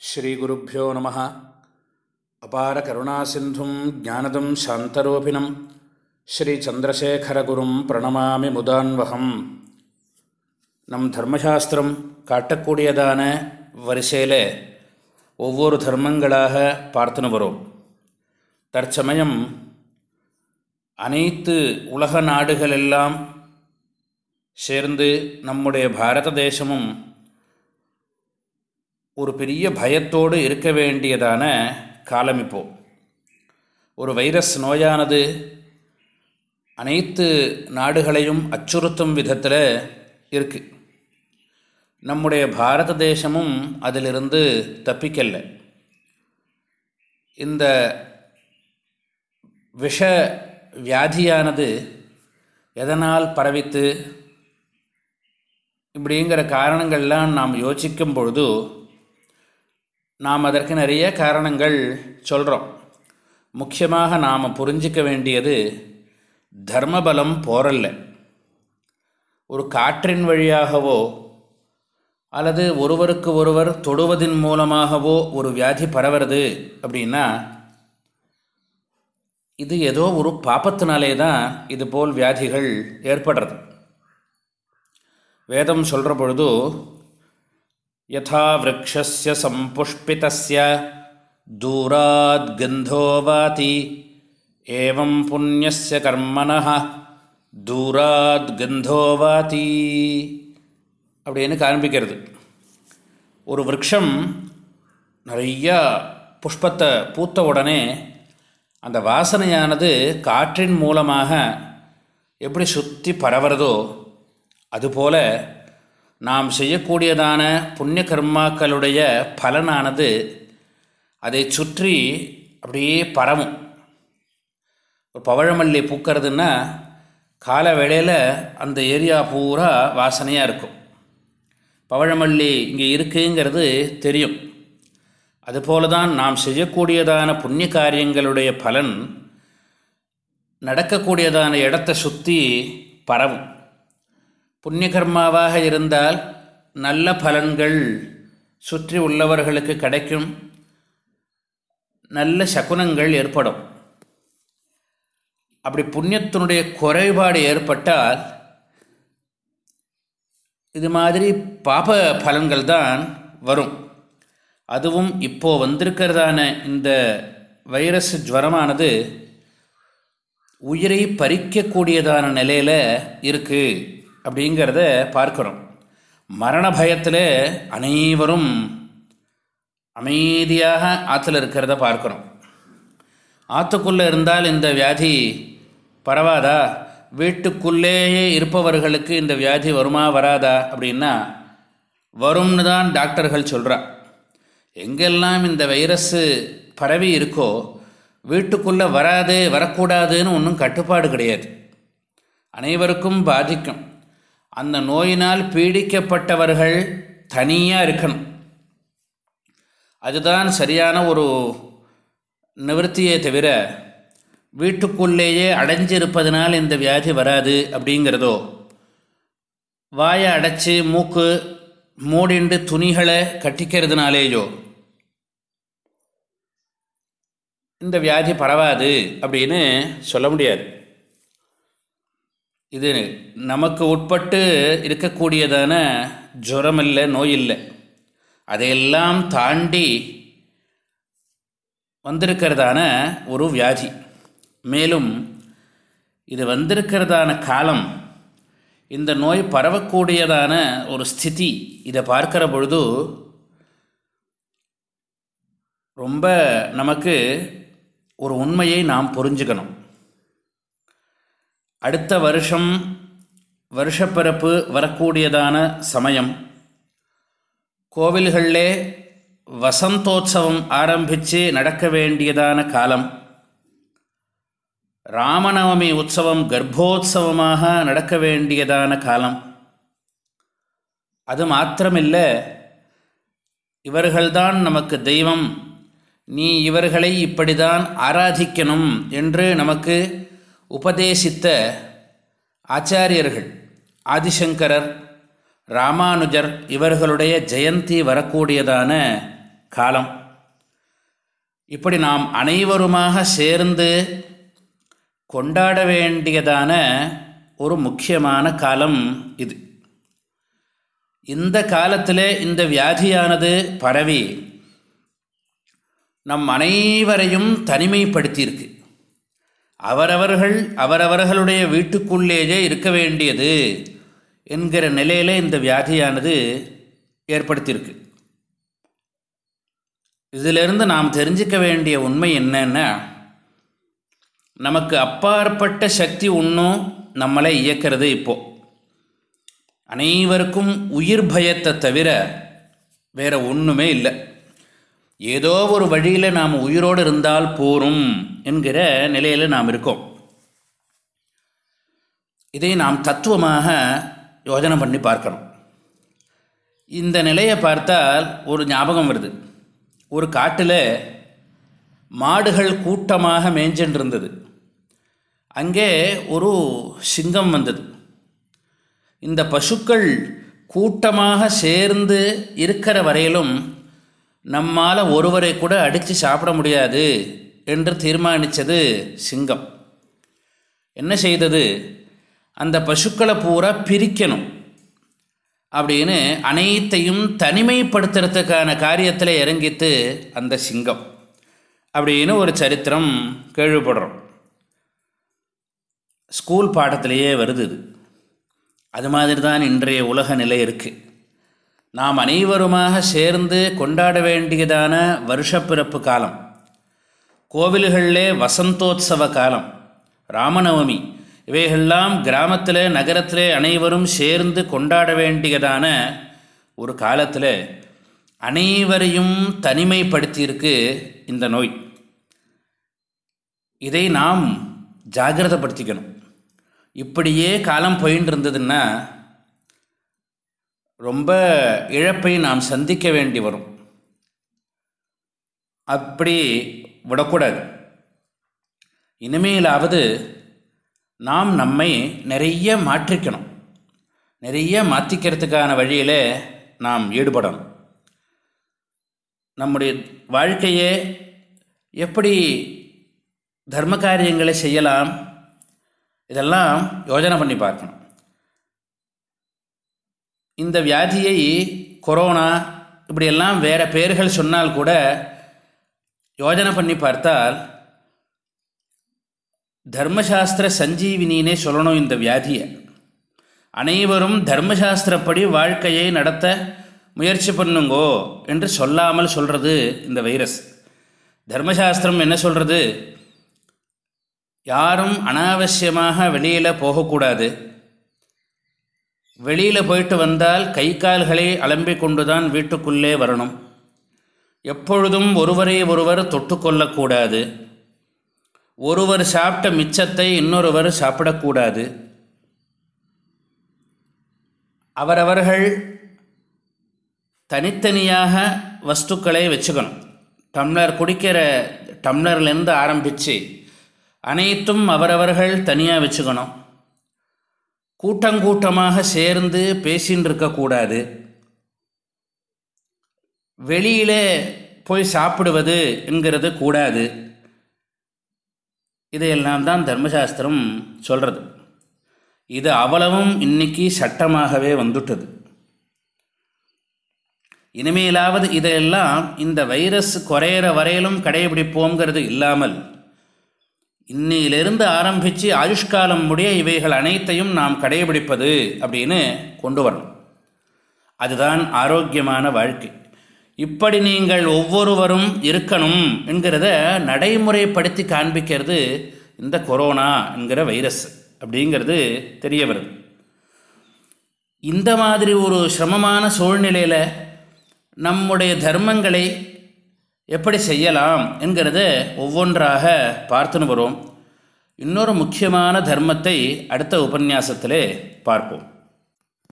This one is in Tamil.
ஸ்ரீகுருப்போ நம. அபார கருணாசிந்தும் ஜானதம் சாந்தரூபிணம். ஸ்ரீச்சந்திரசேகரகுரும் பிரணமாமி முதான்வகம். நம் தர்மசாஸ்திரம் காட்டக்கூடியதான வரிசையில் ஒவ்வொரு தர்மங்களாக பார்த்துன்னு வரும். தற்சமயம் அனைத்து உலக நாடுகளெல்லாம் சேர்ந்து நம்முடைய பாரத தேசமும் ஒரு பெரிய பயத்தோடு இருக்க வேண்டியதான காலம் இப்போது ஒரு வைரஸ் நோயானது அனைத்து நாடுகளையும் அச்சுறுத்தும் விதத்தில் இருக்குது நம்முடைய பாரத தேசமும் அதிலிருந்து தப்பிக்கலை. இந்த விஷ வியாதியானது எதனால் பரவித்து இப்படிங்கிற காரணங்கள்லாம் நாம் யோசிக்கும் பொழுது நாம் அதற்கு நிறைய காரணங்கள் சொல்கிறோம் முக்கியமாக நாம் புரிஞ்சிக்க வேண்டியது தர்மபலம் போரல்ல ஒரு காற்றின் வழியாகவோ அல்லது ஒருவருக்கு ஒருவர் தொடுவதன் மூலமாகவோ ஒரு வியாதி பரவுறது அப்படின்னா இது ஏதோ ஒரு பாப்பத்தினாலே தான் இதுபோல் வியாதிகள் ஏற்படுறது. வேதம் சொல்கிற பொழுது யதா விரக்ஷஸ்ய சம்புஷ்பிதஸ்ய கந்தோ வாதி ஏவம் புண்ணியஸ்ய கர்மணः தூராத் கந்தோ வாதி அப்படின்னு காண்பிக்கிறது. ஒரு விரக்ஷம் நிறையா புஷ்பத்தை பூத்த உடனே அந்த வாசனையானது காற்றின் மூலமாக எப்படி சுற்றி பரவுறதோ அதுபோல் நாம் செய்யக்கூடியதான புண்ணிய கர்மாக்களுடைய பலனானது அதை சுற்றி அப்படியே பரவும். ஒரு பவழமல்லி பூக்கிறதுன்னா கால வேளையில் அந்த ஏரியா பூரா வாசனையாக இருக்கும். பவழமல்லி இங்கே இருக்குங்கிறது தெரியும். அதுபோல தான் நாம் செய்யக்கூடியதான புண்ணிய காரியங்களுடைய பலன் நடக்கக்கூடியதான இடத்தை சுற்றி பரவும். புண்ணியகர்மாவாக இருந்தால் நல்ல பலன்கள் சுற்றி உள்ளவர்களுக்கு கிடைக்கும். நல்ல சகுனங்கள் ஏற்படும். அப்படி புண்ணியத்தினுடைய குறைபாடு ஏற்பட்டால் இது மாதிரி பாப பலன்கள் தான் வரும். அதுவும் இப்போது வந்திருக்கிறதான இந்த வைரஸ் ஜுவரமானது உயிரை பறிக்கக்கூடியதான நிலையில் இருக்குது அப்படிங்கிறத பார்க்குறோம். மரண பயத்தில் அனைவரும் அமைதியாக ஆற்றுல இருக்கிறத பார்க்குறோம். ஆற்றுக்குள்ளே இருந்தால் இந்த வியாதி பரவாதா? வீட்டுக்குள்ளேயே இருப்பவர்களுக்கு இந்த வியாதி வருமா வராதா? அப்படின்னா வரும்னு தான் டாக்டர்கள் சொல்கிறா எங்கெல்லாம் இந்த வைரஸ்ஸு பரவி இருக்கோ வீட்டுக்குள்ளே வராது வரக்கூடாதுன்னு ஒன்றும் கட்டுப்பாடு கிடையாது. அனைவருக்கும் பாதிக்கும். அந்த நோயினால் பீடிக்கப்பட்டவர்கள் தனியாக இருக்கணும். அதுதான் சரியான ஒரு நிவர்த்தியே தவிர வீட்டுக்குள்ளேயே அடைஞ்சிருப்பதனால் இந்த வியாதி வராது அப்படிங்கிறதோ வாயை அடைச்சி மூக்கு மூடிண்டு துணிகளை கட்டிக்கிறதுனாலேயோ இந்த வியாதி பரவாது அப்படின்னு சொல்ல முடியாது. இது நமக்கு உட்பட்டு இருக்கக்கூடியதான ஜுரம் இல்லை நோய் இல்லை அதையெல்லாம் தாண்டி வந்திருக்கிறதான ஒரு வியாதி. மேலும் இது வந்திருக்கிறதான காலம் இந்த நோய் பரவக்கூடியதான ஒரு ஸ்திதி இதை பார்க்கிற பொழுது ரொம்ப நமக்கு ஒரு உண்மையை நாம் புரிஞ்சுக்கணும். அடுத்த வருஷம் வருஷப்பிறப்பு வரக்கூடியதான சமயம். கோவில்களிலே வசந்தோத்சவம் ஆரம்பித்து நடக்க வேண்டியதான காலம். ராமநவமி உற்சவம் கர்ப்போத்சவமாக நடக்க வேண்டியதான காலம். அது மாத்திரமில்லை இவர்கள்தான் நமக்கு தெய்வம். நீ இவர்களை இப்படிதான் ஆராதிக்கணும் என்று நமக்கு உபதேசித்த ஆச்சாரியர்கள் ஆதிசங்கரர் ராமானுஜர் இவர்களுடைய ஜெயந்தி வரக்கூடியதான காலம். இப்படி நாம் அனைவருமாக சேர்ந்து கொண்டாட வேண்டியதான ஒரு முக்கியமான காலம் இது. இந்த காலத்தில் இந்த வியாதியானது பரவி நம் அனைவரையும் தனிமைப்படுத்தியிருக்கு. அவரவர்கள் அவரவர்களுடைய வீட்டுக்குள்ளேயே இருக்க வேண்டியது என்கிற நிலையில் இந்த வியாதியானது ஏற்படுத்தியிருக்கு. இதிலிருந்து நாம் தெரிஞ்சிக்க வேண்டிய உண்மை என்னன்னா நமக்கு அப்பாற்பட்ட சக்தி ஒன்றும் நம்மளை இயக்கிறது இப்போது அனைவருக்கும் உயிர் பயத்தை தவிர வேறு ஒன்றுமே இல்லை. ஏதோ ஒரு வழியில் நாம் உயிரோடு இருந்தால் போரும் என்கிற நிலையில் நாம் இருக்கோம். இதை நாம் தத்துவமாக யோஜனை பண்ணி பார்க்கணும். இந்த நிலையை பார்த்தால் ஒரு ஞாபகம் வருது. ஒரு காட்டில் மாடுகள் கூட்டமாக மேய்ஞ்சின்னு இருந்தது அங்கே ஒரு சிங்கம் வந்தது. இந்த பசுக்கள் கூட்டமாக சேர்ந்து இருக்கிற வரையிலும் நம்மால் ஒருவரை கூட அடித்து சாப்பிட முடியாது என்று தீர்மானித்தது சிங்கம். என்ன செய்தது? அந்த பசுக்களை பூரா பிரிக்கணும். அப்படின்னு அனைத்தையும் தனிமைப்படுத்துறதுக்கான காரியத்தில் இறங்கித்து அந்த சிங்கம். அப்படின்னு ஒரு சரித்திரம் கேள்விப்படுறோம். ஸ்கூல் பாடத்திலேயே வருது அது மாதிரி தான் இன்றைய உலக நிலை இருக்குது நாம் அனைவருமாக சேர்ந்து கொண்டாட வேண்டியதான வருஷப்பிறப்பு காலம். கோவில்களிலே வசந்தோத்சவ காலம் ராமநவமி. இவைகள்லாம் கிராமத்தில் நகரத்தில் அனைவரும் சேர்ந்து கொண்டாட வேண்டியதான ஒரு காலத்தில் அனைவரையும் தனிமைப்படுத்தியிருக்கு இந்த நோய். இதை நாம் ஜாகிரதப்படுத்திக்கணும் இப்படியே காலம் போயின்னு இருந்ததுன்னா ரொம்ப இழப்பை நாம் சந்திக்க வேண்டி வரும். அப்படி விடக்கூடாது. இனிமேலாவது நாம் நம்மை நிறைய மாற்றிக்கணும். நிறைய மாற்றிக்கிறதுக்கான வழியில் நாம் ஈடுபடணும். நம்முடைய வாழ்க்கையே எப்படி தர்ம காரியங்களை செய்யலாம்? இதெல்லாம் யோஜனை பண்ணி பார்க்கணும். இந்த வியாதியை கொரோனா இப்படியெல்லாம் வேறு பேர்கள் சொன்னால் கூட யோஜனை பண்ணி பார்த்தால் தர்மசாஸ்திர சஞ்சீவினினே சொல்லணும் இந்த வியாதியை. அனைவரும் தர்மசாஸ்திரப்படி வாழ்க்கையை நடத்த முயற்சி பண்ணுங்கோ என்று சொல்லாமல் சொல்கிறது இந்த வைரஸ். தர்மசாஸ்திரம் என்ன சொல்கிறது யாரும் அனாவசியமாக வெளியில் போகக்கூடாது. வெளியில் போயிட்டு வந்தால் கை கால்களை அலம்பி கொண்டு தான் வீட்டுக்குள்ளே வரணும். எப்பொழுதும் ஒருவரை ஒருவர் தொட்டுக்கொள்ளக்கூடாது ஒருவர் சாப்பிட்ட மிச்சத்தை இன்னொருவர் சாப்பிடக்கூடாது. அவரவர்கள் தனித்தனியாக வஸ்துக்களை வச்சுக்கணும். டம்ளர் குடிக்கிற டம்ளர்லேருந்து ஆரம்பித்து அனைத்தும் அவரவர்கள் தனியாக வச்சுக்கணும். கூட்டங்கூட்டமாக சேர்ந்து பேசின்னு இருக்கக்கூடாது வெளியில் போய் சாப்பிடுவது என்கிறது கூடாது. இதையெல்லாம் தான் தர்மசாஸ்திரம் சொல்கிறது இது அவ்வளவும் இன்னைக்கு சட்டமாகவே வந்துட்டது. இனிமேலாவது இதையெல்லாம் இந்த வைரஸ் குறையிற வரையிலும் கடைபிடிப்போங்கிறது இல்லாமல் இன்னையிலிருந்து ஆரம்பித்து ஆயுஷ்காலம் முடிய இவைகள் அனைத்தையும் நாம் கடைபிடிப்பது அப்படின்னு கொண்டு வரணும். அதுதான் ஆரோக்கியமான வாழ்க்கை. இப்படி நீங்கள் ஒவ்வொருவரும் இருக்கணும் என்கிறத நடைமுறைப்படுத்தி காண்பிக்கிறது இந்த கொரோனா என்கிற வைரஸ் அப்படிங்கிறது தெரிய வருது. இந்த மாதிரி ஒரு சிரமமான சூழ்நிலையில் நம்முடைய தர்மங்களை எப்படி செய்யலாம் என்கிறத ஒவ்வொன்றாக பார்த்துன்னு வரும். இன்னொரு முக்கியமான தர்மத்தை அடுத்த உபன்யாசத்திலே பார்ப்போம்.